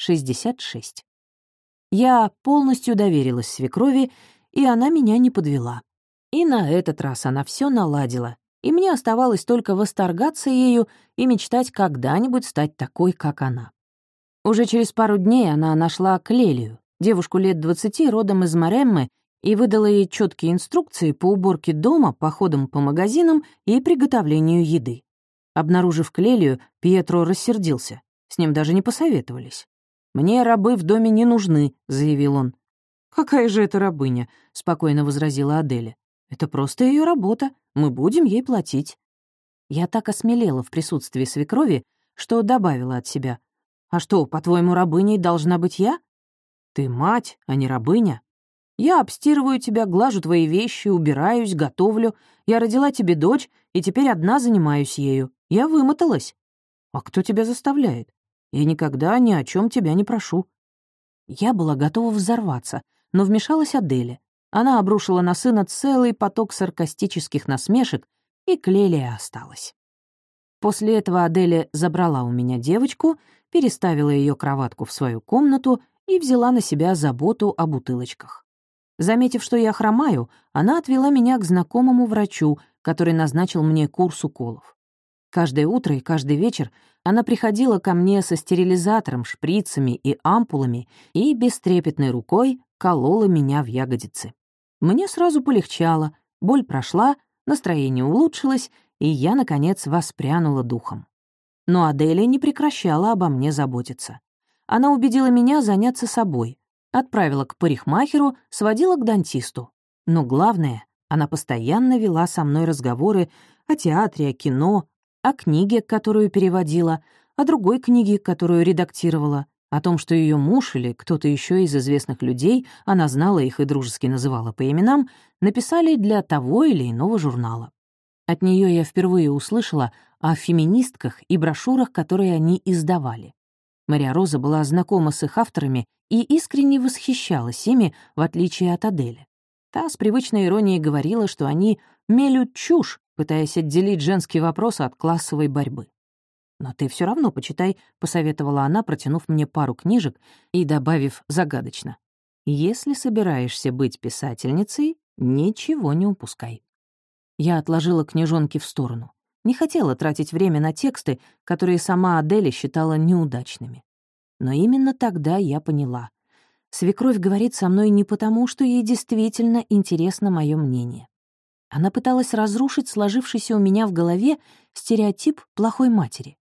66. Я полностью доверилась свекрови, и она меня не подвела. И на этот раз она все наладила, и мне оставалось только восторгаться ею и мечтать когда-нибудь стать такой, как она. Уже через пару дней она нашла Клелию, девушку лет двадцати, родом из Мареммы, и выдала ей четкие инструкции по уборке дома, походам по магазинам и приготовлению еды. Обнаружив Клелию, Пьетро рассердился. С ним даже не посоветовались. «Мне рабы в доме не нужны», — заявил он. «Какая же это рабыня?» — спокойно возразила Аделя. «Это просто ее работа. Мы будем ей платить». Я так осмелела в присутствии свекрови, что добавила от себя. «А что, по-твоему, рабыней должна быть я?» «Ты мать, а не рабыня. Я обстирываю тебя, глажу твои вещи, убираюсь, готовлю. Я родила тебе дочь, и теперь одна занимаюсь ею. Я вымоталась. А кто тебя заставляет? Я никогда ни о чем тебя не прошу». Я была готова взорваться, но вмешалась Аделя. Она обрушила на сына целый поток саркастических насмешек, и Клелия осталась. После этого Аделя забрала у меня девочку, переставила ее кроватку в свою комнату и взяла на себя заботу о бутылочках. Заметив, что я хромаю, она отвела меня к знакомому врачу, который назначил мне курс уколов. Каждое утро и каждый вечер она приходила ко мне со стерилизатором, шприцами и ампулами и бестрепетной рукой колола меня в ягодицы. Мне сразу полегчало, боль прошла, настроение улучшилось, и я, наконец, воспрянула духом. Но Аделия не прекращала обо мне заботиться. Она убедила меня заняться собой, отправила к парикмахеру, сводила к дантисту. Но главное, она постоянно вела со мной разговоры о театре, о кино, о книге, которую переводила, о другой книге, которую редактировала, о том, что ее муж или кто-то еще из известных людей, она знала их и дружески называла по именам, написали для того или иного журнала. От нее я впервые услышала о феминистках и брошюрах, которые они издавали. Мария Роза была знакома с их авторами и искренне восхищалась ими, в отличие от Адели. Та с привычной иронией говорила, что они мелют чушь, пытаясь отделить женские вопросы от классовой борьбы. «Но ты все равно почитай», — посоветовала она, протянув мне пару книжек и добавив загадочно. «Если собираешься быть писательницей, ничего не упускай». Я отложила книжонки в сторону. Не хотела тратить время на тексты, которые сама Аделя считала неудачными. Но именно тогда я поняла. Свекровь говорит со мной не потому, что ей действительно интересно мое мнение. Она пыталась разрушить сложившийся у меня в голове стереотип плохой матери.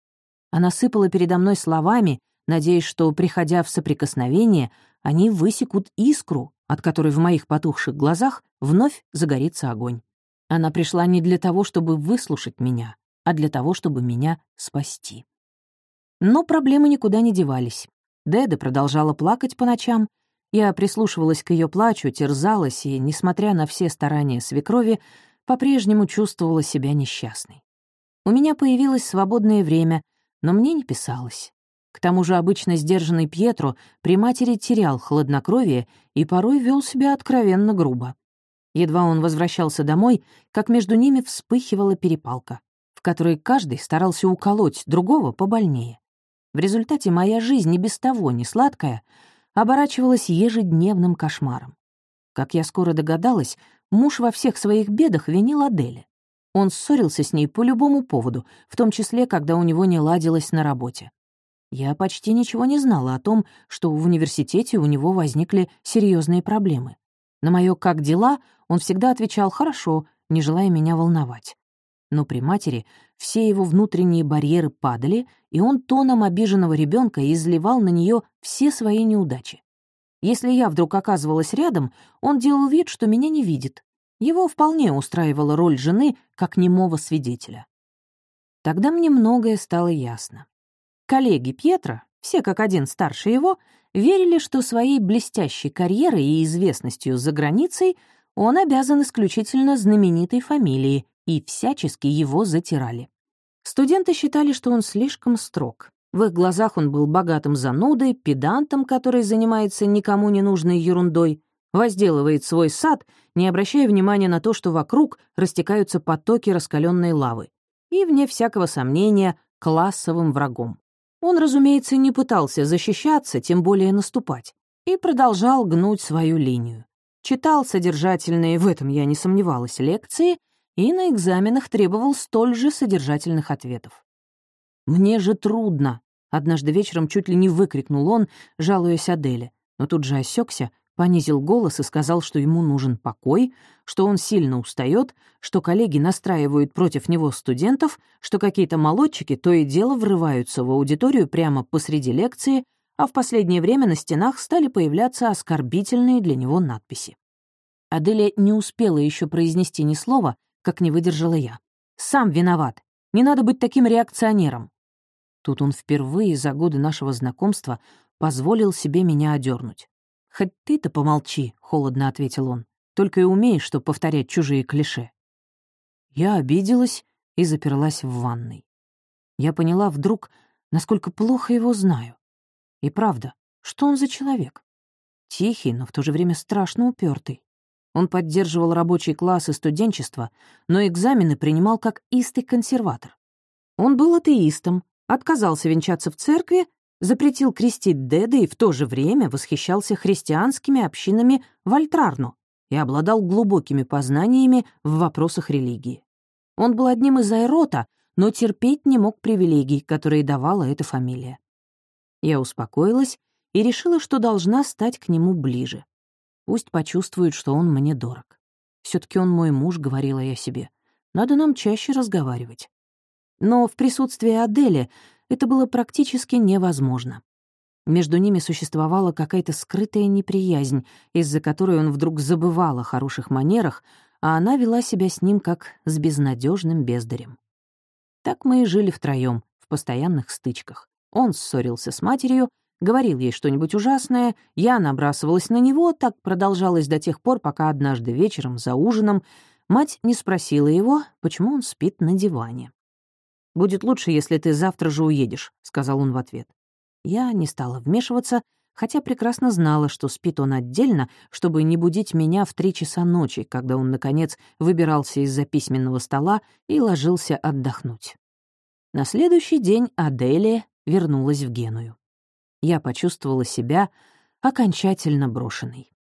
Она сыпала передо мной словами, надеясь, что, приходя в соприкосновение, они высекут искру, от которой в моих потухших глазах вновь загорится огонь. Она пришла не для того, чтобы выслушать меня, а для того, чтобы меня спасти. Но проблемы никуда не девались. Деда продолжала плакать по ночам, я прислушивалась к ее плачу, терзалась и, несмотря на все старания свекрови, по-прежнему чувствовала себя несчастной. У меня появилось свободное время, но мне не писалось. К тому же обычно сдержанный Пьетро при матери терял хладнокровие и порой вел себя откровенно грубо. Едва он возвращался домой, как между ними вспыхивала перепалка, в которой каждый старался уколоть другого побольнее. В результате моя жизнь и без того не сладкая — оборачивалась ежедневным кошмаром. Как я скоро догадалась, муж во всех своих бедах винил Аделе. Он ссорился с ней по любому поводу, в том числе, когда у него не ладилось на работе. Я почти ничего не знала о том, что в университете у него возникли серьезные проблемы. На мое «как дела» он всегда отвечал «хорошо», не желая меня волновать. Но при матери все его внутренние барьеры падали, и он тоном обиженного ребенка изливал на нее все свои неудачи. Если я вдруг оказывалась рядом, он делал вид, что меня не видит. Его вполне устраивала роль жены как немого свидетеля. Тогда мне многое стало ясно. Коллеги Пьетро, все как один старше его, верили, что своей блестящей карьерой и известностью за границей он обязан исключительно знаменитой фамилии и всячески его затирали. Студенты считали, что он слишком строг. В их глазах он был богатым занудой, педантом, который занимается никому не нужной ерундой, возделывает свой сад, не обращая внимания на то, что вокруг растекаются потоки раскаленной лавы, и, вне всякого сомнения, классовым врагом. Он, разумеется, не пытался защищаться, тем более наступать, и продолжал гнуть свою линию. Читал содержательные, в этом я не сомневалась, лекции и на экзаменах требовал столь же содержательных ответов. «Мне же трудно», — однажды вечером чуть ли не выкрикнул он, жалуясь Аделе, но тут же осекся, понизил голос и сказал, что ему нужен покой, что он сильно устает, что коллеги настраивают против него студентов, что какие-то молодчики то и дело врываются в аудиторию прямо посреди лекции, а в последнее время на стенах стали появляться оскорбительные для него надписи. Аделя не успела еще произнести ни слова, как не выдержала я. «Сам виноват. Не надо быть таким реакционером». Тут он впервые за годы нашего знакомства позволил себе меня одернуть. «Хоть ты-то помолчи», — холодно ответил он. «Только и умеешь, что повторять чужие клише». Я обиделась и заперлась в ванной. Я поняла вдруг, насколько плохо его знаю. И правда, что он за человек? Тихий, но в то же время страшно упертый. Он поддерживал рабочий класс и студенчество, но экзамены принимал как истый консерватор. Он был атеистом, отказался венчаться в церкви, запретил крестить деда и в то же время восхищался христианскими общинами в Альтрарну и обладал глубокими познаниями в вопросах религии. Он был одним из айрота, но терпеть не мог привилегий, которые давала эта фамилия. Я успокоилась и решила, что должна стать к нему ближе. Пусть почувствует, что он мне дорог. все таки он мой муж, — говорила я себе. Надо нам чаще разговаривать. Но в присутствии Адели это было практически невозможно. Между ними существовала какая-то скрытая неприязнь, из-за которой он вдруг забывал о хороших манерах, а она вела себя с ним как с безнадежным бездарем. Так мы и жили втроем в постоянных стычках. Он ссорился с матерью, говорил ей что-нибудь ужасное, я набрасывалась на него, так продолжалось до тех пор, пока однажды вечером за ужином мать не спросила его, почему он спит на диване. «Будет лучше, если ты завтра же уедешь», — сказал он в ответ. Я не стала вмешиваться, хотя прекрасно знала, что спит он отдельно, чтобы не будить меня в три часа ночи, когда он, наконец, выбирался из-за письменного стола и ложился отдохнуть. На следующий день Аделия вернулась в Геную. Я почувствовала себя окончательно брошенной.